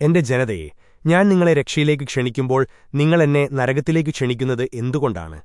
എന്റെ ജനതയെ ഞാൻ നിങ്ങളെ രക്ഷയിലേക്ക് ക്ഷണിക്കുമ്പോൾ നിങ്ങളെന്നെ നരകത്തിലേക്ക് ക്ഷണിക്കുന്നത് എന്തുകൊണ്ടാണ്?